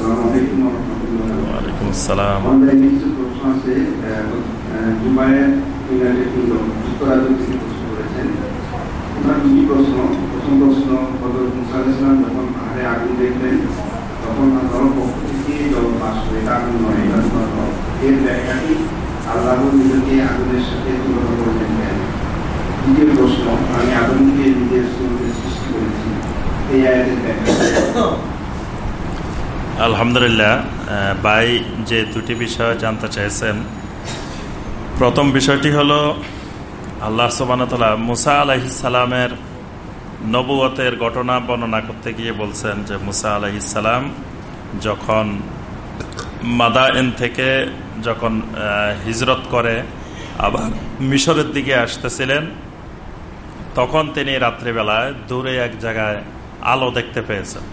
ওয়ালাইকুম আসসালাম আমাদের কিছু প্রশ্ন আছে যুক্তরাজ্য থেকে প্রশ্ন করেছেন ওনার দুটি প্রশ্ন প্রথম প্রশ্ন হজরত মুসা ইসলাম যখন পাহাড়ে আগুন দেখলেন তখন আল্লাহর পক্ষ থেকে জল পাস করে আগুন নয় এটা। এর ব্যাখ্যাটি আল্লাহ নিজেকে আগুনের সাথে তুলনা করলেন কেন দ্বিতীয় প্রশ্ন আমি আগুনকে নিজের সৃষ্টি করেছি এই আয়াতের ব্যাখ্যা আলহামদুলিল্লাহ ভাই যে দুটি বিষয় জানতে চাইছেন। প্রথম বিষয়টি হলো, আল্লাহ সুবানতলা মুসা আলাইসালামের নবুয়তের ঘটনা বর্ণনা করতে গিয়ে বলছেন যে মুসা আলাইসালাম যখন মাদায়েন থেকে যখন হিজরত করে, আবার মিশরের দিকে আসতেছিলেন, তখন তিনি রাত্রিবেলায় দূরে এক জায়গায় আলো দেখতে পেয়েছেন।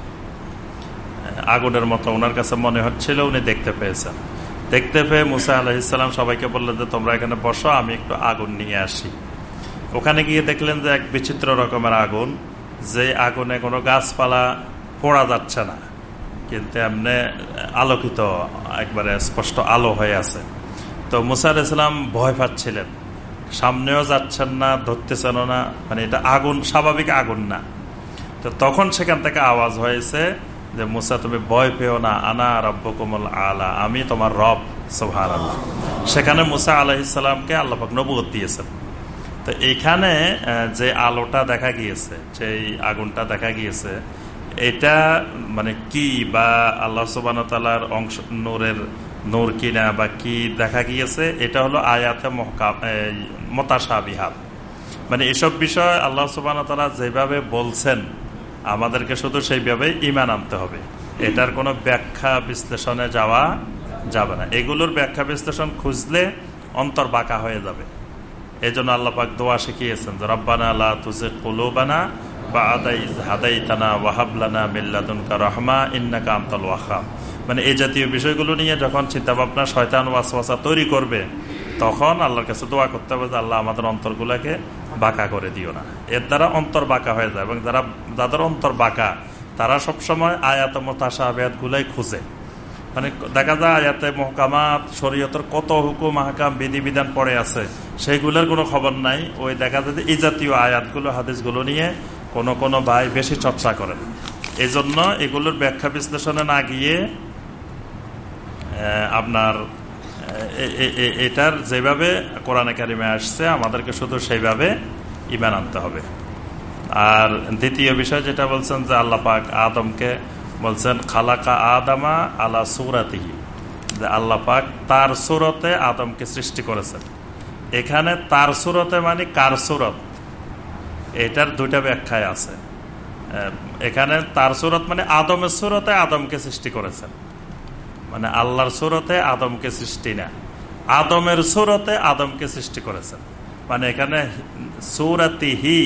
আগুনের মতো ওনার কাছে মনে হচ্ছিল, উনি দেখতে পেয়েছেন। দেখতে পেয়ে মুসা আলহিসাল্লাম সবাইকে বললেন যে, তোমরা এখানে বসো, আমি একটু আগুন নিয়ে আসি। ওখানে গিয়ে দেখলেন যে, এক বিচিত্র রকমের আগুন, যে আগুনে কোনো গাছপালা পোড়া যাচ্ছে না। কিন্তু এমনি আলোকিত, একবারে স্পষ্ট আলো হয়ে আছে। তো মুসা আলাইসাল্লাম ভয় পাচ্ছিলেন। সামনেও যাচ্ছেন না ধরতেছেন না মানে এটা আগুন, স্বাভাবিক আগুন না। তো তখন সেখান থেকে আওয়াজ হয়েছে যে, মুসা, তুমি ভয় পেও না। আনা রব্ব কোমল আলা। আমি তোমার রব সোহার আল্লাহ সেখানে মুসা আলহিসামকে আল্লাহাক নবুত দিয়েছেন। তো এইখানে যে আলোটা দেখা গিয়েছে সেই আগুনটা দেখা গিয়েছে, এটা মানে কি বা আল্লাহ সুবান তালার অংশ, নূরের নূর কিনা বা কি দেখা গিয়েছে, এটা হলো আয়াতে মতাশা বিহাব মানে এসব বিষয় আল্লাহ সুবান তালা যেভাবে বলছেন আমাদেরকে শুধু সেইভাবে ইমান আনতে হবে। এটার কোনো ব্যাখ্যা বিশ্লেষণে যাওয়া যাবে না। এগুলোর ব্যাখ্যা বিশ্লেষণ খুঁজলে অন্তর বাঁকা হয়ে যাবে। এই জন্য আল্লাপাক দোয়া শিখিয়েছেন রব্বানা আল্লাহ তুজে কুলুবানা বা আদাই হাদাইতানা ওয়াহাবলানা মিল্লাদুনকা রহমা ইন্নাকা আমতাল ওয়াহাব মানে এই জাতীয় বিষয়গুলো নিয়ে যখন চিন্তাভাবনা শয়তান ওয়াসওয়াসা তৈরি করবে, তখন আল্লাহর কাছে দোয়া করতে হবে যে, আল্লাহ আমাদের অন্তরগুলোকে বাঁকা করে দিও না। এর দ্বারা অন্তর বাঁকা হয়ে যায় এবং যারা যাদের অন্তর বাঁকা, তারা সবসময় আয়াত মতাশা আয়াতগুলাই খুঁজে। মানে দেখা যায় আয়াতে মহকামাত, শরীয়তের কত হুকুম হাকাম বিধিবিধান পড়ে আছে সেইগুলোর কোনো খবর নাই। ওই দেখা যায় যে এই জাতীয় আয়াতগুলো, হাদিসগুলো নিয়ে কোনো কোনো ভাই বেশি চর্চা করেন। এই জন্য এগুলোর ব্যাখ্যা বিশ্লেষণে না গিয়ে আপনার এটার যেভাবে কোরআনে কারিমে আসছে, আমাদেরকে শুধু সেইভাবে ইমান আনতে হবে। আর দ্বিতীয় বিষয় যেটা বলছেন যে আল্লাহ পাক আদমকে বলছেন, খালাকা আদামা আলা সুরাতিহি। যে আল্লাহ পাক তার সুরতে আদমকে সৃষ্টি করেছেন। এখানে তার সুরতে মানে কার সুরত? এটার দুইটা ব্যাখ্যায় আছে। এখানে তার সুরত মানে আদমের সুরতে আদমকে সৃষ্টি করেছেন। মানে আল্লাহর সুরতে আদমকে সৃষ্টি না। আদমের সুরতে আদমকে সৃষ্টি করেছেন। মানে এখানে সুরাতি হি,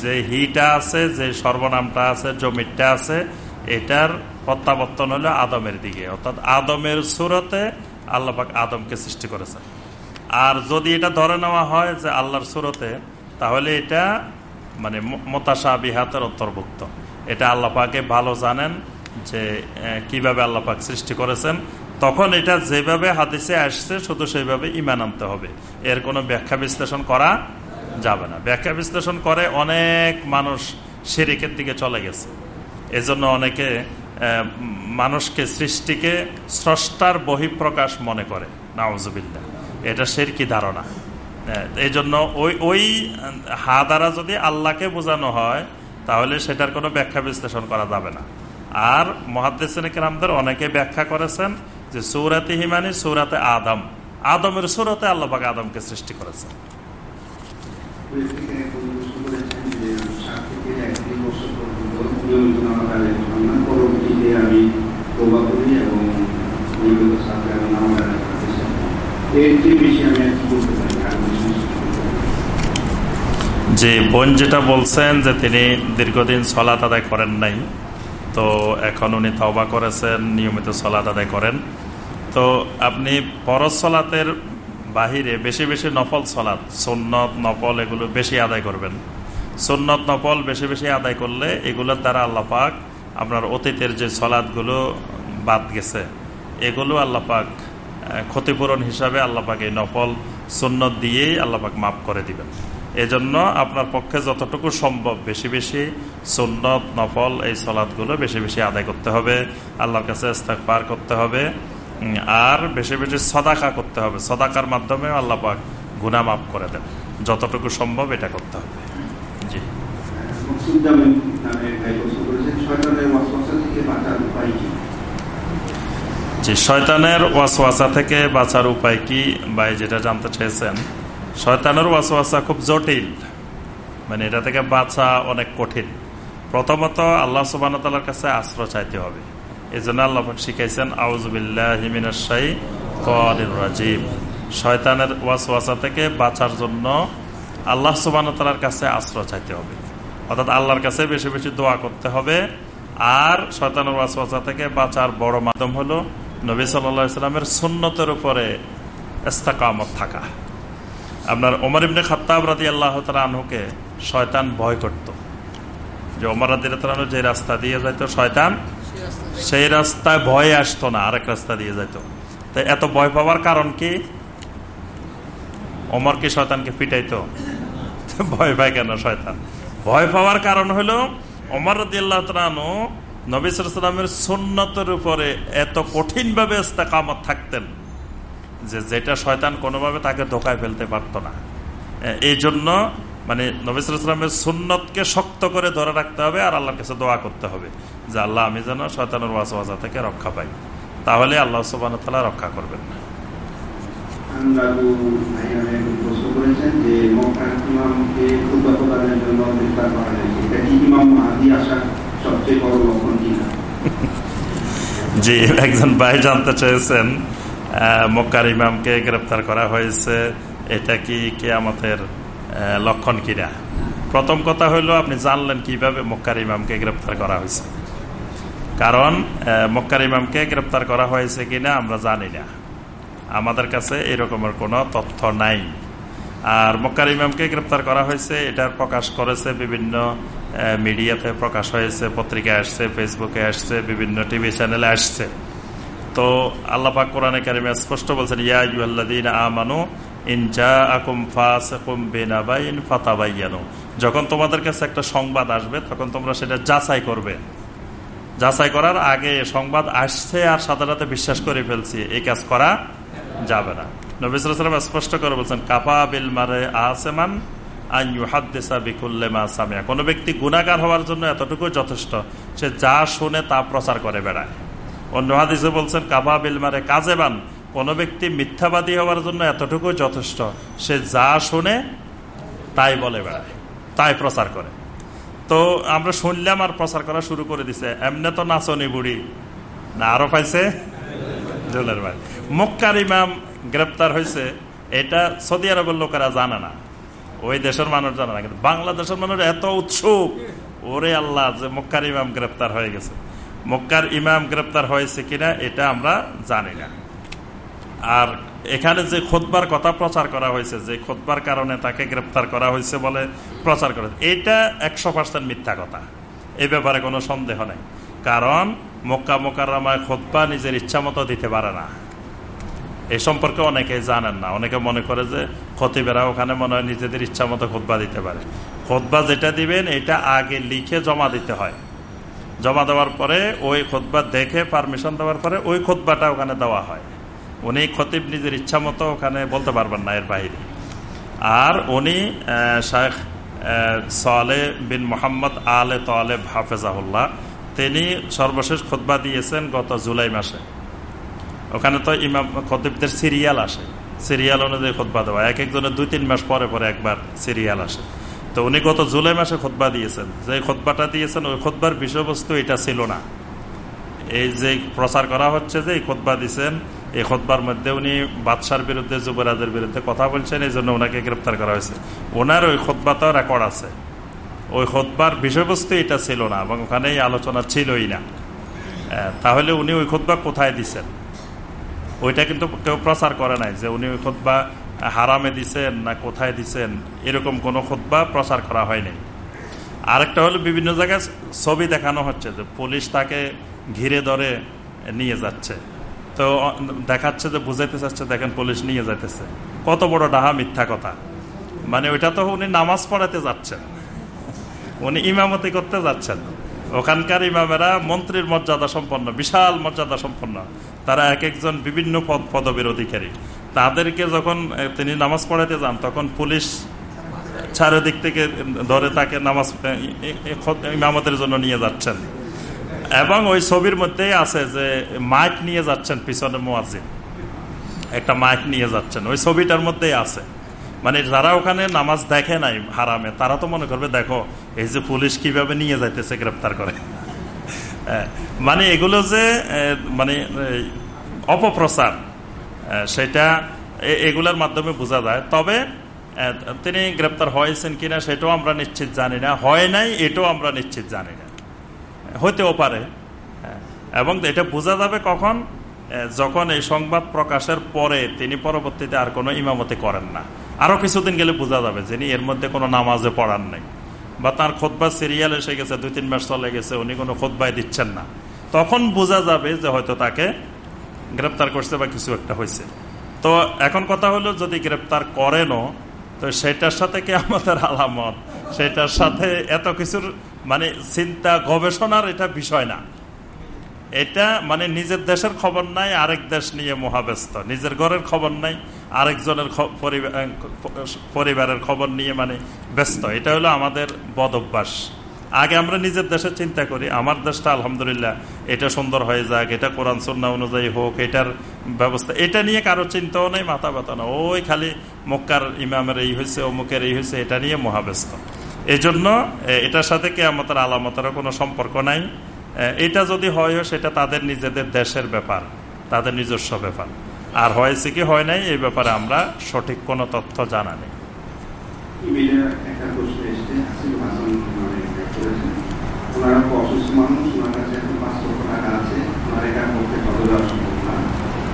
যে হিটা আছে, যে সর্বনামটা আছে জমিটা আছে, এটার প্রত্যাবর্তন হলো আদমের দিকে। অর্থাৎ আদমের সুরতে আল্লাপাক আদমকে সৃষ্টি করেছেন। আর যদি এটা ধরে নেওয়া হয় যে আল্লাহর সুরতে, তাহলে এটা মানে মতাশা বিহাতের অন্তর্ভুক্ত। এটা আল্লাহ পাকে ভালো জানেন যে কীভাবে আল্লাহ পাক সৃষ্টি করেছেন, তখন এটা যেভাবে হাদিসে আসছে, শুধু সেইভাবে ইমান আনতে হবে। এর কোনো ব্যাখ্যা বিশ্লেষণ করা যাবে না। ব্যাখ্যা বিশ্লেষণ করে অনেক মানুষ শিরিকের দিকে চলে গেছে। এজন্য অনেকে মানুষকে সৃষ্টিকে স্রষ্টার বহিঃপ্রকাশ মনে করে। নাওজবিল্লা এটা সেরকি ধারণা। এই জন্য ওই ওই হা দ্বারা যদি আল্লাহকে বোঝানো হয়, তাহলে সেটার কোনো ব্যাখ্যা বিশ্লেষণ করা যাবে না। আর মহাদ্দেশামদের অনেকে ব্যাখ্যা করেছেন যে সৌরাতে হিমানি, সৌরাতে আদম আদমের সুরতে আল্লাহবাক আদমকে সৃষ্টি করেছেন। যে বোন যেটা বলছেন যে তিনি দীর্ঘদিন সলাত আদায় করেন নাই তো এখন উনি তওবা করেছেন, নিয়মিত সলাত আদায় করেন। তো আপনি পরশ সলাতের বাহিরে বেশি বেশি নফল সলাৎ সুন্নত, নফল এগুলো বেশি আদায় করবেন। সুন্নত, নফল বেশি বেশি আদায় করলে এগুলোর দ্বারা আল্লাহ পাক আপনার অতীতের যে সলাদগুলো বাদ গেছে, এগুলো আল্লাপাক ক্ষতিপূরণ হিসাবে আল্লাপাক এই নফল, সুন্নত দিয়েই আল্লাপাক মাফ করে দিবেন। এজন্য আপনার পক্ষে যতটুকু সম্ভব বেশি বেশি সুন্নত, নফল এই সলাদগুলো বেশি বেশি আদায় করতে হবে। আল্লাহর কাছে পার করতে হবে। আর বেশি বেশি সদাকা করতে হবে। সদাকার মাধ্যমে আল্লাপাক গুনা মাফ করে দেন। যতটুকু সম্ভব এটা করতে হবে। জি। জি, শয়তানের ওয়াসওয়াসা থেকে বাঁচার উপায় কি? ভাই, যেটা জানতে চেয়েছেন শয়তানের ওয়াসওয়াসা খুব জটিল। মানে এটা থেকে বাঁচা অনেক কঠিন। প্রথমত আল্লাহ সুবাহতালার কাছে আশ্রয় চাইতে হবে। এই জন্য আল্লাহ শিখাইছেন আউজবিল্লাহিমিনাশাই রাজিব শয়তানের ওয়াসওয়াসা থেকে বাঁচার জন্য আল্লাহ সুবাহতালার কাছে আশ্রয় চাইতে হবে। অর্থাৎ আল্লাহর কাছে বেশি বেশি দোয়া করতে হবে। আর শয়তানের ওয়াসওয়াসা থেকে বাঁচার বড় মাধ্যম হলো নবী সাল্লা ইসলামের সুন্নতের উপরে এস্তাকামত থাকা। আপনার ওমর ইবনে খাত্তাব রাজি আল্লাহ আনহুকে শয়তান ভয় করত। যে ওমর রাজি যে রাস্তা দিয়ে যাইতো, শয়তান সেই রাস্তায় ভয় আসতো না, আরেক রাস্তা দিয়ে যাইত। তো এত ভয় পাওয়ার কারণ কি? ওমর কি শয়তানকে পিটাইতো। ভয় পায় কেন শয়তান? ভয় পাওয়ার কারণ হলো ওমর রাজি আল্লাহ নবিসামের সুন্নতের উপরে এত কঠিনভাবে ইস্তেকামত থাকতেন। যে যেটা শয়তান কোনোভাবে তাকে ধোকায় ফেলতে পারত না। এই জন্য মানে নবিসামের সুন্নতকে শক্ত করে ধরে রাখতে হবে আর আল্লাহর কাছে দোয়া করতে হবে যে আল্লাহ আমি যেন শয়তানের ওয়াজা থেকে রক্ষা পাই। তাহলে আল্লাহ সুবান তালা রক্ষা করবেন না। জি একজন ভাই জানতে চেয়েছেন মক্কার ইমামকে গ্রেপ্তার করা হয়েছে। এটা কি কেয়ামতের লক্ষণ কিনা? প্রথম কথা হইল আপনি জানলেন কীভাবে মক্কার ইমামকে গ্রেপ্তার করা হয়েছে। কারণ মক্কার ইমামকে গ্রেপ্তার করা হয়েছে কিনা আমরা জানি না। আমাদের কাছে এরকমের কোনো তথ্য নাই। আর মক্কার ইমামকে গ্রেপ্তার করা হয়েছে এটার প্রকাশ করেছে বিভিন্ন মিডিয়াতে প্রকাশ হয়েছে, পত্রিকায় আসছে, ফেসবুকে আসছে, বিভিন্ন টিভি চ্যানেলে আসছে। তো আল্লাপাক কোরআনে কারিমে স্পষ্ট বলছেন, ইয়া ইউল্লাদিন আমানু যখন তোমাদের কাছে একটা সংবাদ আসবে, তখন তোমরা সেটা যাচাই করবে। যাচাই করার আগে সংবাদ আসছে আর সাথে সাথে বিশ্বাস করে ফেলছি এই কাজ করা যাবে না। নবিসাম স্পষ্ট করে বলছেন কাপা বিল মারে আসেমান কোনো ব্যক্তি গুণাগার হওয়ার জন্য এতটুকু যথেষ্ট, সে যা শুনে তা প্রচার করে বেড়ায়। অন্য হাদিসে বলছেন, কাবা বিল মারে কাজেবান কোনো ব্যক্তি মিথ্যাবাদী হওয়ার জন্য এতটুকু যথেষ্ট। সে যা শুনে তাই বলে বেড়ায়, তাই প্রচার করে। তো আমরা শুনলাম আর প্রচার করা শুরু করে দিছে। এমনি তো নাচনি বুড়ি। না, আরও পাইছে? জলের ভাই। মক্কার ইমাম গ্রেপ্তার হয়েছে। এটা সৌদি আরবের লোকেরা জানে না। ওই দেশের মানুষ জানে না। কিন্তু বাংলাদেশের মানুষ এত উৎসুক। ওরে আল্লাহ, যে মক্কার ইমাম গ্রেপ্তার হয়ে গেছে। মক্কার ইমাম গ্রেপ্তার হয়েছে কিনা, এটা আমরা জানি না। আর এখানে যে খোদবার কথা প্রচার করা হয়েছে, যে খোদবার কারণে তাকে গ্রেপ্তার করা হয়েছে বলে প্রচার করা এটা একশো পার্সেন্ট মিথ্যা কথা। এই ব্যাপারে কোনো সন্দেহ নেই। কারণ মক্কা মোকাররামায় খোদবা নিজের ইচ্ছা মতো দিতে পারে না। এই সম্পর্কে অনেকে জানেন না। অনেকে মনে করে যে খতিবেরা ওখানে মনে হয় নিজেদের ইচ্ছা মতো খোদবা দিতে পারে। খোদবা যেটা দিবেন, এটা আগে লিখে জমা দিতে হয়। জমা দেওয়ার পরে ওই খোদবা দেখে পারমিশন দেওয়ার পরে ওই খোদবাটা ওখানে দেওয়া হয়। উনি খতিব নিজের ইচ্ছা মতো ওখানে বলতে পারবেন না এর বাইরে। আর উনি শেখ সালে বিন মোহাম্মদ আলে তোয়ালে হাফেজাহুল্লাহ, তিনি সর্বশেষ খোদবা দিয়েছেন গত জুলাই মাসে। ওখানে তো ইমাম, খতিবদের সিরিয়াল আসে। সিরিয়াল অনুযায়ী খোদবা দেওয়া এক একজনের দুই তিন মাস পরে পরে একবার সিরিয়াল আসে। তো উনি গত জুলাই মাসে খোদবা দিয়েছেন। যে খোদবাটা দিয়েছেন, ওই খোদবার বিষয়বস্তু এটা ছিল না। এই যে প্রচার করা হচ্ছে যে এই খোদবা দিয়েছেন এই খোদবার মধ্যে উনি বাদশার বিরুদ্ধে, যুবরাজের বিরুদ্ধে কথা বলছেন, এই জন্য ওনাকে গ্রেপ্তার করা হয়েছে। ওনার ওই খোদবাতেও রেকর্ড আছে। ওই খোদবার বিষয়বস্তু এটা ছিল না, এবং ওখানে এই আলোচনা ছিলই না। তাহলে উনি ওই খোদবা কোথায় দিচ্ছেন ওইটা কিন্তু কেউ প্রচার করে নাই যে উনি ওই খোদবা হারামে দিছেন না কোথায় দিছেন, এরকম কোনো খোদবা প্রচার করা হয়নি। আরেকটা হলো বিভিন্ন জায়গায় ছবি দেখানো হচ্ছে যে পুলিশ তাকে ঘিরে ধরে নিয়ে যাচ্ছে। তো দেখাচ্ছে যে বুঝাইতে চাচ্ছে, দেখেন পুলিশ নিয়ে যাইতেছে। কত বড় ডাহা মিথ্যা কথা। মানে ওইটা তো উনি নামাজ পড়াতে যাচ্ছেন। উনি ইমামতি করতে যাচ্ছেন। ওখানকার ইমামেরা মন্ত্রীর মর্যাদা সম্পন্ন, বিশাল মর্যাদা সম্পন্ন। তারা এক একজন বিভিন্ন পদ পদবীর অধিকারী তাদেরকে যখন তিনি নামাজ পড়াতে যান, তখন পুলিশ চারিদিক থেকে ধরে তাকে নামাজ ইমামতের জন্য নিয়ে যাচ্ছেন। এবং ওই ছবির মধ্যেই আছে যে, মাইক নিয়ে যাচ্ছেন পিছনে মোয়াজিন একটা মাইক নিয়ে যাচ্ছেন। ওই ছবিটার মধ্যেই আছে। মানে যারা ওখানে নামাজ দেখে নাই হারামে, তারা তো মনে করবে, দেখো, এই যে পুলিশ কীভাবে নিয়ে যাইতেছে, গ্রেপ্তার করে। মানে এগুলো যে মানে অপপ্রচার। সেটা এগুলোর মাধ্যমে বোঝা যায়। তবে তিনি গ্রেপ্তার হয়েছেন কিনা সেটাও আমরা নিশ্চিত জানি না। হয় নাই, এটাও আমরা নিশ্চিত জানি না। হইতেও পারে। এবং এটা বোঝা যাবে কখন? যখন এই সংবাদ প্রকাশের পরে তিনি পরবর্তীতে আর কোনো ইমামতি করেন না। আরও কিছুদিন গেলে বোঝা যাবে যিনি এর মধ্যে কোনো নামাজে পড়ান নাই। বা তার খোদবা সিরিয়াল এসে গেছে দুই তিন মাস চলে গেছে, উনি কোনো খোদবাই দিচ্ছেন না। তখন বোঝা যাবে যে হয়তো তাকে গ্রেপ্তার করছে বা কিছু একটা হয়েছে। তো এখন কথা হলো, যদি গ্রেপ্তার করেনও, তো সেটার সাথে কি আমাদের আলামত? সেটার সাথে এত কিছুর মানে চিন্তা, গবেষণার এটা বিষয় না। এটা মানে নিজের দেশের খবর নাই, আরেক দেশ নিয়ে মহাব্যস্ত। নিজের ঘরের খবর নাই, আরেকজনের পরিবারের খবর নিয়ে মানে ব্যস্ত। এটা হলো আমাদের বদ অভ্যাস আগে আমরা নিজের দেশের চিন্তা করি, আমার দেশটা আলহামদুলিল্লাহ এটা সুন্দর হয়ে যাক, এটা কোরআন সন্না অনুযায়ী হোক, এটার ব্যবস্থা, এটা নিয়ে কারও চিন্তাও নেই মাথা ব্যথা না ওই খালি মক্কার ইমামের এই হয়েছে অমুকের এই হয়েছে এটা নিয়ে মহাব্যস্ত। এই জন্য এটার সাথে কে আমাদের আলামতেরও কোনো সম্পর্ক নাই। এটা যদি হয় সেটা তাদের নিজেদের দেশের ব্যাপার, তাদের নিজস্ব ব্যাপার। আর হয়েছে কি, হয় নাই, এই ব্যাপারে আমরা সঠিক কোনো তথ্য জানা নেই।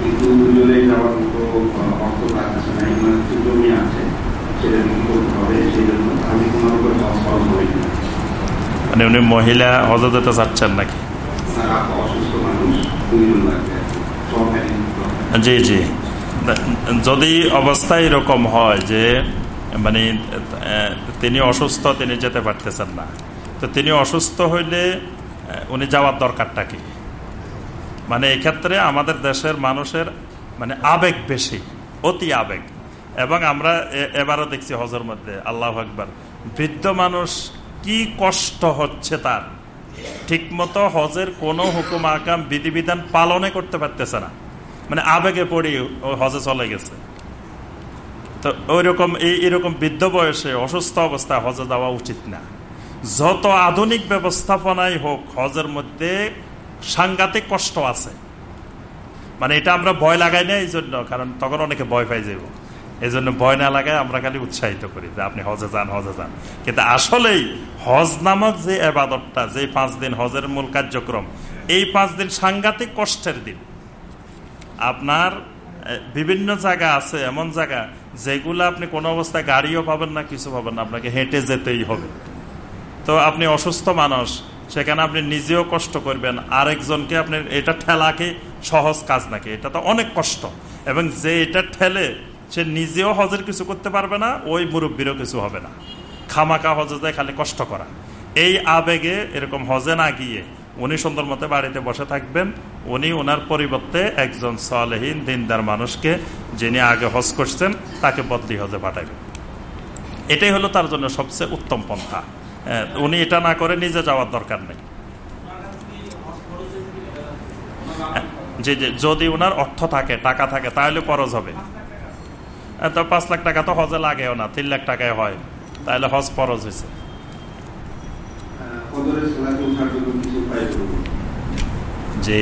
কিন্তু দুজনে যাওয়ার মতো অর্থ তার কাছে নাই জমি আছে সেটা করতে হবে সেই জন্য আমি কোনো উপর খরচ করি না। মানে উনি মহিলা হজ যেতে চাচ্ছেন নাকি? জি জি। যদি অবস্থা এরকম হয় যে মানে তিনি অসুস্থ তিনি যেতে পারতেছেন না। তো তিনি অসুস্থ হইলে উনি যাওয়ার দরকারটা কি? মানে এক্ষেত্রে আমাদের দেশের মানুষের মানে আবেগ বেশি, অতি আবেগ। এবং আমরা এবারও দেখছি হজের মধ্যে, আল্লাহ একবার বৃদ্ধ মানুষ কি কষ্ট হচ্ছে তার? ঠিকমতো হজের কোনো হুকুম, আকাম, বিধিবিধান পালনে করতে পারতেছে না। মানে আবেগে পড়ি হজে চলে গেছে। তো ওই রকম এই, এরকম বৃদ্ধ বয়সে অসুস্থ অবস্থায় হজে যাওয়া উচিত না। যত আধুনিক ব্যবস্থাপনাই হোক, হজের মধ্যে সাংঘাতিক কষ্ট আছে। মানে এটা আমরা ভয় লাগাই না এই জন্য, কারণ তখন অনেকে ভয় পাই যাব এই জন্য ভয় না লাগায় আমরা খালি উৎসাহিত করি যে আপনি হজে যান হজে যান। কিন্তু আসলেই হজ নামক যে এবাদতটা, যে পাঁচ দিন হজের মূল কার্যক্রম, এই পাঁচ দিন সাংঘাতিক কষ্টের দিন। আপনার বিভিন্ন জায়গা আছে, এমন জায়গা যেগুলো আপনি কোনো অবস্থায় গাড়িও পাবেন না, কিছু পাবেন না, আপনাকে হেঁটে যেতেই হবে। তো আপনি অসুস্থ মানুষ, সেখানে আপনি নিজেও কষ্ট করবেন। আরেকজনকে আপনি, এটা ঠেলাকে সহজ কাজ নাকি? এটা তো অনেক কষ্ট। এবং যে এটা ঠেলে, সে নিজেও হজের কিছু করতে পারবে না, ওই মুরব্বীরও কিছু হবে না। খামাকা হজে যায় খালি কষ্ট করা। এই আবেগে এরকম হজে না গিয়ে উনি সুন্দর মতো বাড়িতে বসে থাকবেন। উনি ওনার পরিবর্তে একজন সলেহীন, দিনদার মানুষকে যিনি আগে হজ করছেন, তাকে বদলি হজে পাঠাবেন এটাই হলো তার জন্য সবচেয়ে উত্তম পন্থা। উনি এটা না করে নিজে যাওয়ার দরকার নেই। যে যদি ওনার অর্থ থাকে টাকা থাকে তাহলে খরচ হবে। তো পাঁচ লাখ টাকা তো হজে লাগেও না তিন লাখ টাকায় হয়। তাহলে হজ খরচ হয়েছে। জি।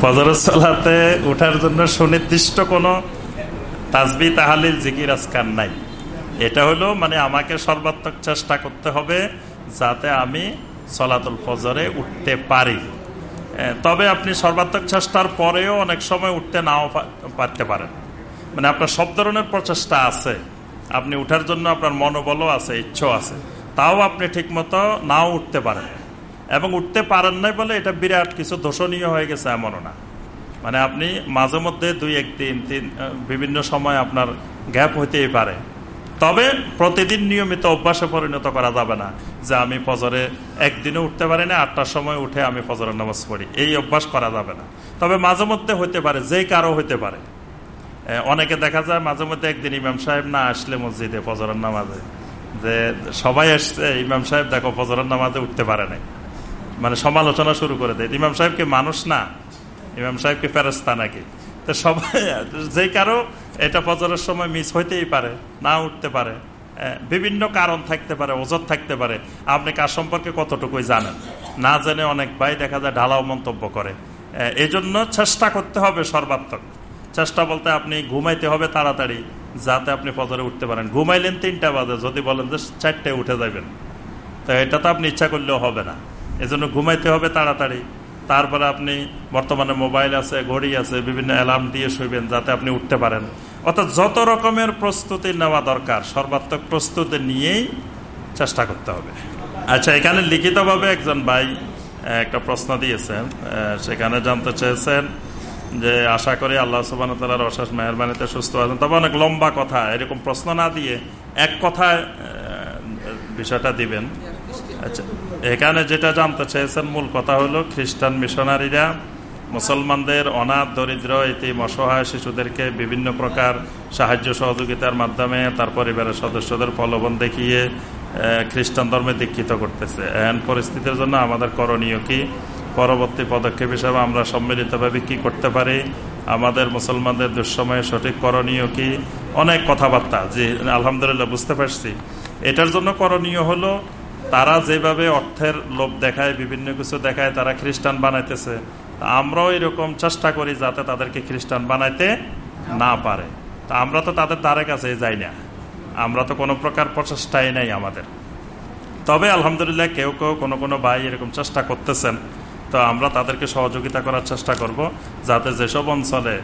ফজরের সালাতে উঠার জন্য সুনির্দিষ্ট কোন তাজবি তাহালিল জিকির আজকার নাই। এটা হলো মানে আমাকে সর্বাত্মক চেষ্টা করতে হবে যাতে আমি সলাতুল ফজরে উঠতে পারি। তবে আপনি সর্বাত্মক চেষ্টার পরেও অনেক সময় উঠতে নাও পারতে পারেন। মানে আপনার সব ধরনের প্রচেষ্টা আছে। আপনি উঠার জন্য আপনার মনোবলও আছে, ইচ্ছাও আছে। তাও আপনি ঠিকমতো নাও উঠতে পারেন। এবং উঠতে পারেন নাই বলে এটা বিরাট কিছু দোষণীয় হয়ে গেছে, এমনও না। মানে আপনি মাঝে মধ্যে দুই একদিন তিন বিভিন্ন সময় আপনার গ্যাপ হইতেই পারে। তবে প্রতিদিন নিয়মিত অভ্যাসে পরিণত করা যাবে না যে আমি ফজরে একদিনে উঠতে পারি না, আটটার সময় উঠে আমি ফজরের নামাজ পড়ি। এই অভ্যাস করা যাবে না। তবে মাঝে মধ্যে হইতে পারে, যে কারও হইতে পারে। অনেকে দেখা যায় মাঝে মধ্যে একদিন ইমাম সাহেব না আসলে মসজিদে ফজরের নামাজে। যে সবাই আসছে, ইমাম সাহেব দেখো ফজরের নামাজে উঠতে পারে নাই। মানে সমালোচনা শুরু করে দেয়। ইমাম সাহেবকে মানুষ না? ইমাম সাহেবকে ফেরস্তা নাকি? তো সবাই যে কারও এটা ফজরের সময় মিস হইতেই পারে, না উঠতে পারে। বিভিন্ন কারণ থাকতে পারে ওজত থাকতে পারে। আপনি কার সম্পর্কে কতটুকুই জানেন? না জেনে অনেক ভাই দেখা যায় ঢালাও মন্তব্য করে। এই জন্য চেষ্টা করতে হবে সর্বাত্মক। চেষ্টা বলতে আপনি ঘুমাইতে হবে তাড়াতাড়ি, যাতে আপনি ফজরে উঠতে পারেন। ঘুমাইলেন তিনটা বাজে, যদি বলেন যে চারটে উঠে যাবেন তো এটা তো আপনি ইচ্ছা করলেও হবে না। এজন্য ঘুমাইতে হবে তাড়াতাড়ি। তারপরে আপনি বর্তমানে মোবাইল আছে, ঘড়ি আছে, বিভিন্ন অ্যালার্ম দিয়ে শুইবেন যাতে আপনি উঠতে পারেন। অর্থাৎ যত রকমের প্রস্তুতি নেওয়া দরকার, সর্বাত্মক প্রস্তুতি নিয়েই চেষ্টা করতে হবে। আচ্ছা এখানে লিখিতভাবে একজন ভাই একটা প্রশ্ন দিয়েছেন। সেখানে জানতে চেয়েছেন যে, আশা করি আল্লাহ সুবান তালার অশেষ মেহরবানিতে সুস্থ আছেন। তবে অনেক লম্বা কথা, এরকম প্রশ্ন না দিয়ে এক কথায় বিষয়টা দিবেন। আচ্ছা এখানে যেটা জানতে চেয়েছেন মূল কথা হলো, খ্রিস্টান মিশনারিরা মুসলমানদের অনাথ, দরিদ্র, এতিম, অসহায় শিশুদেরকে বিভিন্ন প্রকার সাহায্য সহযোগিতার মাধ্যমে তার পরিবারের সদস্যদের প্রলোভন দেখিয়ে খ্রিস্টান ধর্মে দীক্ষিত করতেছে। এমন পরিস্থিতির জন্য আমাদের করণীয় কি? পরবর্তী পদক্ষেপ হিসাবে আমরা সম্মিলিতভাবে কি করতে পারি? আমাদের মুসলমানদের দুঃসময়ে সঠিক করণীয় কি? অনেক কথাবার্তা যে আলহামদুলিল্লাহ, বুঝতে পারছি। এটার জন্য করণীয় হলো তারা যেভাবে অর্থের লোভ দেখায়, বিভিন্ন কিছু দেখায়, তারা খ্রিস্টান বানাইতেছে। আমরাও এরকম চেষ্টা করি যাতে তাদেরকে খ্রিস্টান বানাইতে না পারে। তা আমরা তো তাদের দ্বারে কাছে যাই না। আমরা তো কোনো প্রকার প্রচেষ্টাই নাই আমাদের। তবে আলহামদুলিল্লাহ কেউ কেউ কোনো কোনো ভাই এরকম চেষ্টা করতেছেন। তো আমরা তাদেরকে সহযোগিতা করার চেষ্টা করব যাতে যেসব অঞ্চলে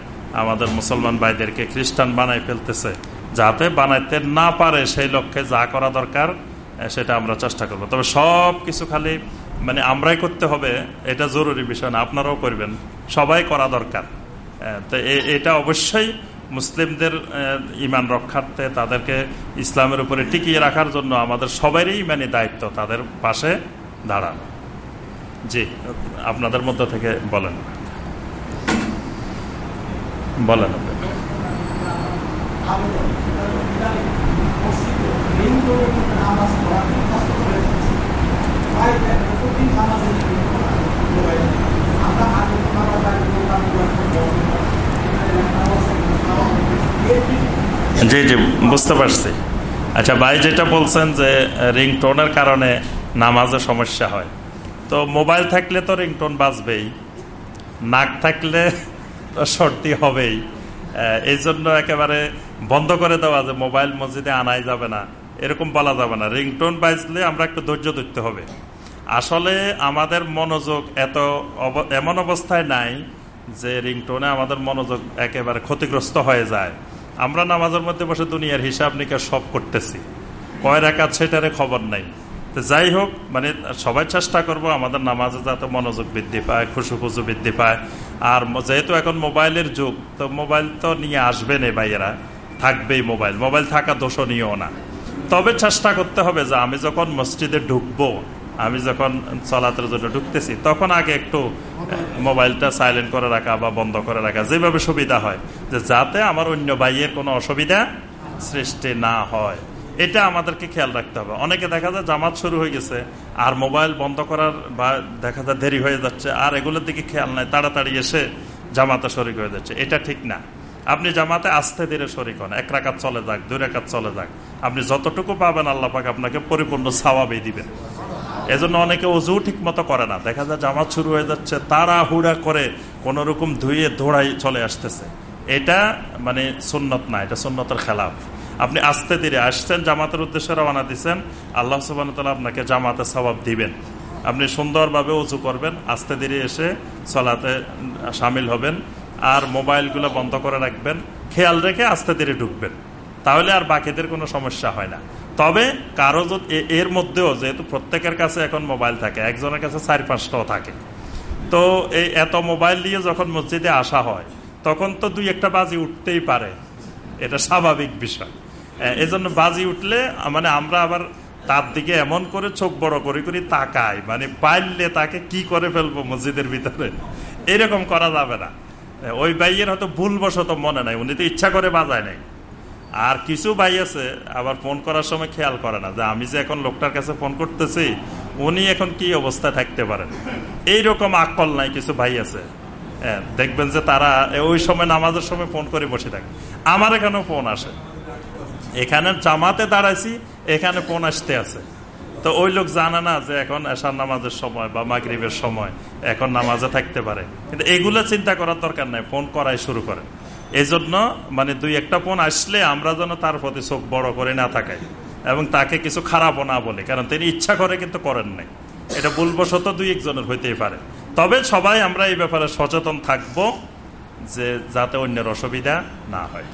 আমাদের মুসলমান ভাইদেরকে খ্রিস্টান বানাই ফেলতেছে, যাতে বানাইতে না পারে সেই লক্ষ্যে যা করা দরকার সেটা আমরা চেষ্টা করব। তবে সব কিছু খালি মানে আমরাই করতে হবে, এটা জরুরি বিষয় না, আপনারাও করবেন। সবাই করা দরকার। তো এটা অবশ্যই মুসলিমদের ইমান রক্ষার্থে তাদেরকে ইসলামের উপরে টিকিয়ে রাখার জন্য আমাদের সবারই মানে দায়িত্ব, তাদের পাশে দাঁড়ানো। জি, আপনাদের মধ্য থেকে বলেন। বলেন। জি জি, বুঝতে পারছি। আচ্ছা ভাই যেটা বলছেন যে রিংটোনের কারণে নামাজে সমস্যা হয়। তো মোবাইল থাকলে তো রিংটোন বাজবেই, নাক থাকলে তো সর্দি হবেই। এই জন্য একেবারে বন্ধ করে দেওয়া যে মোবাইল মসজিদে আনাই যাবে না। এরকম বলা যাবে না। রিংটোন বাজলে আমরা একটু ধৈর্য ধরতে হবে। আসলে আমাদের মনোযোগ এত এমন অবস্থায় নাই যে রিংটোনে আমাদের মনোযোগ একেবারে ক্ষতিগ্রস্ত হয়ে যায়। আমরা নামাজের মধ্যে বসে দুনিয়ার হিসাব নিকাশ সব করতেছি। কয় রেখাত সেটারে খবর নাই। তো যাই হোক মানে সবাই চেষ্টা করব আমাদের নামাজে যাতে মনোযোগ বৃদ্ধি পায়, খুশু খুশু বৃদ্ধি পায়। আর যেহেতু এখন মোবাইলের যুগ, তো মোবাইল তো নিয়ে আসবে না ভাইয়েরা। থাকবেই মোবাইল। মোবাইল থাকা দোষণীয় না। তবে চেষ্টা করতে হবে যে আমি যখন মসজিদে ঢুকবো, আমি যখন চলাতের জন্য ঢুকতেছি, তখন আগে একটু মোবাইলটা সাইলেন্ট করে রাখা বা বন্ধ করে রাখা, যেভাবে সুবিধা হয়, যে যাতে আমার অন্য বাইয়ের কোনো অসুবিধা সৃষ্টি না হয়। এটা আমাদেরকে খেয়াল রাখতে হবে। অনেকে দেখা যায় জামাত শুরু হয়ে গেছে, আর মোবাইল বন্ধ করার বা দেখা যায় দেরি হয়ে যাচ্ছে, আর এগুলোর দিকে খেয়াল নাই, তাড়াতাড়ি এসে জামাতে শরিক হয়ে যাচ্ছে। এটা ঠিক না। আপনি জামাতে আস্তে ধীরে শরিক হন। এক রাকাত চলে যাক, দুই রাকাত চলে যাক। আপনি যতটুকু পাবেন আল্লাহ পাক আপনাকে পরিপূর্ণ সাওয়াবেই দিবেন। এজন্য অনেকে অজু ঠিক মতো করে না। দেখা যায় জামাত শুরু হয়ে যাচ্ছে তারা হুড়া করে কোন রকম ধুয়ে ধোড়াই চলে আসতেছে। এটা মানে সুন্নত না, এটা সুন্নতের খেলাফ। আপনি আস্তে ধীরে আসছেন জামাতের উদ্দেশ্যে রওনা দিচ্ছেন আল্লাহ সুবান তালা আপনাকে জামাতে স্বভাব দিবেন। আপনি সুন্দরভাবে উঁচু করবেন, আস্তে ধীরে এসে চলাতে সামিল হবেন। আর মোবাইলগুলো বন্ধ করে রাখবেন, খেয়াল রেখে আস্তে ধীরে ঢুকবেন। তাহলে আর বাকিদের কোনো সমস্যা হয় না। তবে কারও এর মধ্যেও যেহেতু প্রত্যেকের কাছে এখন মোবাইল থাকে, একজনের কাছে চার পাঁচটাও থাকে। তো এই এত মোবাইল নিয়ে যখন মসজিদে আসা হয়, তখন তো দুই একটা বাজি উঠতেই পারে। এটা স্বাভাবিক বিষয়। এজন্য বাজি উঠলে মানে আমরা আবার তার দিকে এমন করে চোখ বড় করে করি তাকাই মানে পাইলে তাকে কি করে ফেলব মসজিদের ভিতরে? এরকম করা যাবে না। ওই বাইয়ের হয়তো ভুলবশত মনে নাই, উনি তো ইচ্ছা করে বাজায় নাই। আর কিছু ভাই আছে, আবার ফোন করার সময় খেয়াল করে না, যে আমি যে এখন লোকটার কাছে ফোন করতেছি, উনি এখন কি অবস্থায় থাকতে পারেন। এইরকম আকল নাই কিছু ভাই আছে। হ্যাঁ দেখবেন যে তারা ওই সময় নামাজের সময় ফোন করে বসে থাকে। আমার এখানেও ফোন আসে। এখানে জামাতে দাঁড়াইছি, এখানে ফোন আসতে আছে। তো ওই লোক জানে না যে এখন এসার নামাজের সময় বা মাগরীবের সময় এখন নামাজে থাকতে পারে। কিন্তু এগুলো চিন্তা করার দরকার নাই, ফোন করাই শুরু করে এই জন্য মানে দুই একটা ফোন আসলে আমরা যেন তার প্রতি চোখ বড় করে না থাকাই এবং তাকে কিছু খারাপও না বলে, কারণ তিনি ইচ্ছা করে কিন্তু করেন নাই। এটা ভুলবশত দুই একজনের হইতেই পারে। তবে সবাই আমরা এই ব্যাপারে সচেতন থাকব যে যাতে অন্যের অসুবিধা না হয়।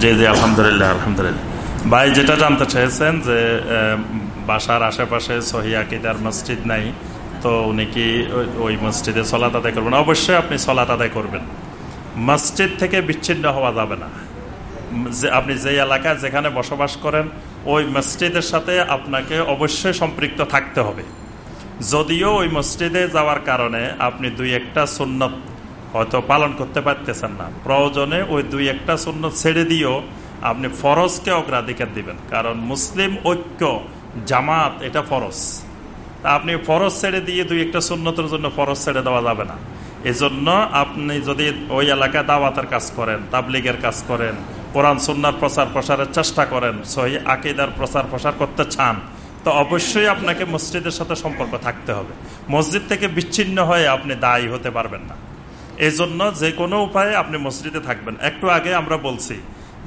জি জি, আলহামদুলিল্লাহ আলহামদুলিল্লাহ। ভাই, যেটা জানতে চেয়েছেন যে বাসার আশেপাশে সহি আকিদার মসজিদ নাই, তো উনি কি ওই মসজিদে সলাত আদায় করবেন? অবশ্যই আপনি সলাত আদায় করবেন। মসজিদ থেকে বিচ্ছিন্ন হওয়া যাবে না। যে, আপনি যে এলাকায় যেখানে বসবাস করেন, ওই মসজিদের সাথে আপনাকে অবশ্যই সম্পৃক্ত থাকতে হবে। যদিও ওই মসজিদে যাওয়ার কারণে আপনি দুই একটা সুন্নত হয়তো পালন করতে পারতেছেন না। প্রয়োজনে ওই দুই একটা সুন্নত ছেড়ে দিয়েও আপনি ফরজকে অগ্রাধিকার দিবেন। কারণ মুসলিম ঐক্য, জামাত, এটা ফরজ। তা আপনি ফরজ ছেড়ে দিয়ে দুই একটা সুন্নতের জন্য ফরজ ছেড়ে দেওয়া যাবে না। এজন্য আপনি যদি ওই এলাকায় দাওয়াতের কাজ করেন, তাবলিগের কাজ করেন, কোরআন, সুন্নার প্রচার প্রসারের চেষ্টা করেন, সহি আকিদার প্রচার প্রসার করতে চান তো অবশ্যই আপনাকে মসজিদের সাথে সম্পর্ক থাকতে হবে। মসজিদ থেকে বিচ্ছিন্ন হয়ে আপনি দায়ী হতে পারবেন না। এই জন্য যে কোনো উপায়ে আপনি মসজিদে থাকবেন। একটু আগে আমরা বলছি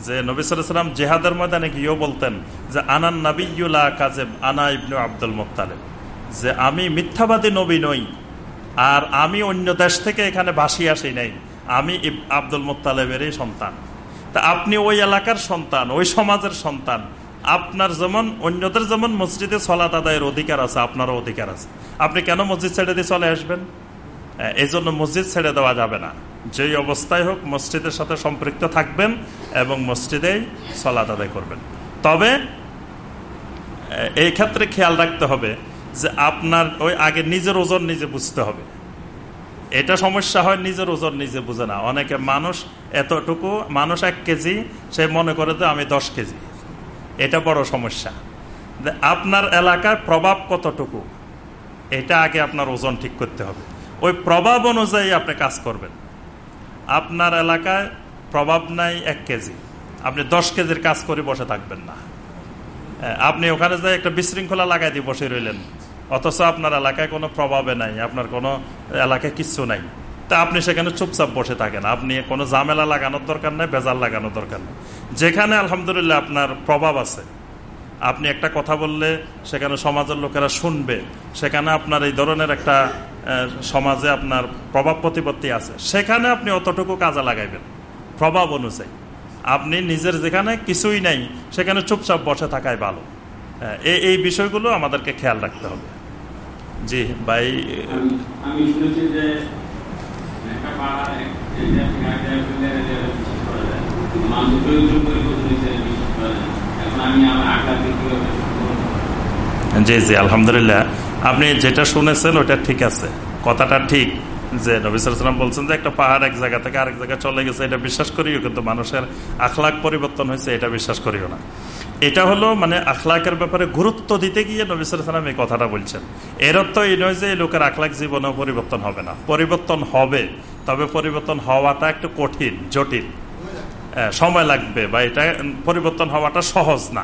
যে নবী সাল্লাম জেহাদের ময়দানে গিয়েও বলতেন যে, আনান নাবিউল্লা কাজেব আনা ইবনু আব্দুল মোত্তালেব। যে, আমি মিথ্যাবাদী নবী নই, আর আমি অন্য দেশ থেকে এখানে ভাসি আসি নাই। আমি আব্দুল মোত্তালেবেরই সন্তান। তা আপনি ওই এলাকার সন্তান, ওই সমাজের সন্তান আপনার যেমন, অন্যদের যেমন মসজিদে সলাত আদায়ের অধিকার আছে, আপনারও অধিকার আছে। আপনি কেন মসজিদ ছেড়ে দিয়ে চলে আসবেন? এই জন্য মসজিদ ছেড়ে দেওয়া যাবে না। যেই অবস্থায় হোক, মসজিদের সাথে সম্পৃক্ত থাকবেন এবং মসজিদেই সলাত আদায় করবেন। তবে এই ক্ষেত্রে খেয়াল রাখতে হবে যে আপনার ওই আগে নিজের ওজন নিজে বুঝতে হবে। এটা সমস্যা হয় নিজের ওজন নিজে বুঝে না। অনেকে মানুষ এতটুকু, মানুষ এক কেজি, সে মনে করে যে আমি দশ কেজি। এটা বড় সমস্যা। আপনার এলাকার প্রভাব কতটুকু? এটা আগে আপনার ওজন ঠিক করতে হবে। ওই প্রভাব অনুযায়ী আপনি কাজ করবেন। আপনার এলাকায় প্রভাব নাই এক কেজি। আপনি দশ কেজির কাজ করে বসে থাকবেন না। আপনি ওখানে যাই একটা বিশৃঙ্খলা লাগাই দিয়ে বসে রইলেন। অথচ আপনার এলাকায় কোনো প্রভাবে নাই, আপনার কোনো এলাকায় কিচ্ছু নাই। তা আপনি সেখানে চুপচাপ বসে থাকেন। আপনি কোনো ঝামেলা লাগানোর দরকার নেই, বেজাল লাগানোর দরকার নেই। যেখানে আলহামদুলিল্লাহ আপনার প্রভাব আছে, আপনি একটা কথা বললে সেখানে সমাজের লোকেরা শুনবে। সেখানে আপনার এই ধরনের একটা সমাজে আপনার প্রভাব প্রতিপত্তি আছে। সেখানে আপনি অতটুকু কাজে লাগাইবেন, প্রভাব অনুযায়ী। আপনি নিজের যেখানে কিছুই নাই, সেখানে চুপচাপ বসে থাকাই ভালো। এই বিষয়গুলো আমাদেরকে খেয়াল রাখতে হবে। জি, ভাই। আমি শুনেছি যে জি জি, আলহামদুলিল্লাহ। আপনি যেটা শুনেছেন, ওটা ঠিক আছে। কথাটা ঠিক যে নবিসাম বলছেন যে একটা পাহাড় এক জায়গা থেকে আরেক জায়গায় চলে গেছে, এটা বিশ্বাস করিও, কিন্তু মানুষের আখলাখ পরিবর্তন হয়েছে, এটা বিশ্বাস করিও না। এটা হলো মানে আখলাকের ব্যাপারে গুরুত্ব দিতে গিয়ে নবিসাম এই কথাটা বলছেন। এর অর্থ এই নয় যে লোকের আখলাখ জীবনেও পরিবর্তন হবে না। পরিবর্তন হবে। তবে পরিবর্তন হওয়াটা একটু কঠিন, জটিল। সময় লাগবে বা এটা পরিবর্তন হওয়াটা সহজ না।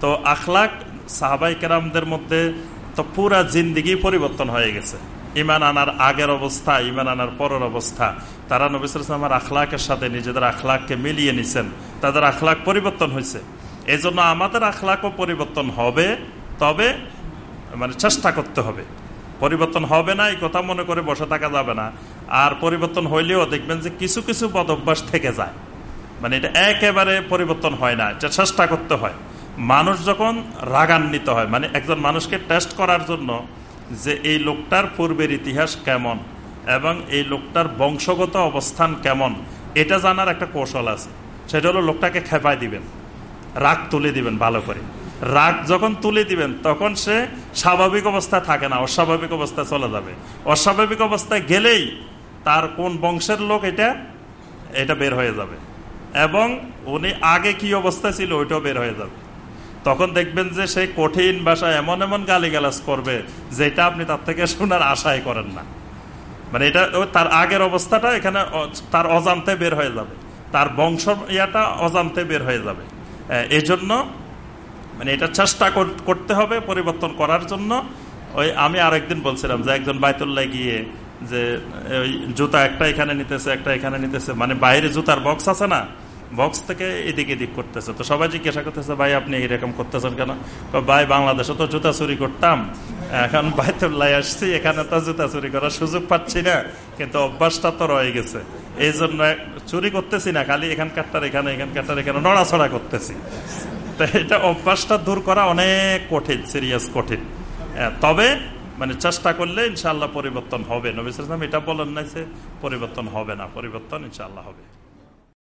তো আখলাক সাহাবাই কেরামদের মধ্যে তো পুরা জিন্দিগি পরিবর্তন হয়ে গেছে। ইমান আনার আগের অবস্থা ইমান আনার পরের অবস্থা। তারা নবিসামের আখলাকের সাথে নিজেদের আখলাককে মিলিয়ে নিছেন। তাদের আখলাক পরিবর্তন হয়েছে। এই জন্য আমাদের আখলাকও পরিবর্তন হবে, তবে মানে চেষ্টা করতে হবে। পরিবর্তন হবে না, এই কথা মনে করে বসে থাকা যাবে না। আর পরিবর্তন হইলেও দেখবেন যে কিছু কিছু বদ অভ্যাস থেকে যায়। মানে এটা একেবারে পরিবর্তন হয় না, এটা চেষ্টা করতে হয়। মানুষ যখন রাগান্বিত হয় মানে একজন মানুষকে টেস্ট করার জন্য যে এই লোকটার পূর্বের ইতিহাস কেমন এবং এই লোকটার বংশগত অবস্থান কেমন, এটা জানার একটা কৌশল আছে। সেটা হলো লোকটাকে খেপায় দিবেন, রাগ তুলে দিবেন ভালো করে। রাগ যখন তুলে দিবেন তখন সে স্বাভাবিক অবস্থায় থাকে না অস্বাভাবিক অবস্থায় চলে যাবে। অস্বাভাবিক অবস্থায় গেলেই তার কোন বংশের লোক এটা? এটা বের হয়ে যাবে। এবং উনি আগে কি অবস্থা ছিল ওইটাও বের হয়ে যাবে। তখন দেখবেন যে সেই কঠিন ভাষায় এমন এমন গালিগালাজ করবে যেটা আপনি তার থেকে শোনার আশাই করেন না। মানে এটা তার আগের অবস্থাটা এখানে তার অজান্তে বের হয়ে যাবে। তার বংশ ইয়াটা অজান্তে বের হয়ে যাবে। আহ, এই জন্য মানে এটা চেষ্টা কর- করতে হবে পরিবর্তন করার জন্য। ওই আমি আরেকদিন বলছিলাম যে একজন বাইতুল্লাহ গিয়ে যে, ওই জুতা একটা এখানে নিতেছে, একটা এখানে নিতেছে। মানে বাইরে জুতার বক্স আছে না? বক্স থেকে এদিক এদিক করতেছে। তো সবাই জিজ্ঞাসা করতেছে, ভাই, আপনি এরকম করতেছেন কেন? ভাই, বাংলাদেশে তো জুতা চুরি করতাম। এখন বাইতুল্লাহ আসছি, এখানে তো জুতা চুরি করার সুযোগ পাচ্ছি না। কিন্তু অভ্যাসটা তো রয়ে গেছে। এই জন্য চুরি করতেছি না, খালি এখানকারটার এখানে এখানকারটার এখানে নড়াচড়া করতেছি। এটা অভ্যাসটা দূর করা অনেক কঠিন সিরিয়াস কঠিন। তবে মানে চেষ্টা করলে ইনশাল্লাহ পরিবর্তন হবে। নবী এটা বলেন নাই যে পরিবর্তন হবে না, পরিবর্তন ইনশাল্লাহ হবে।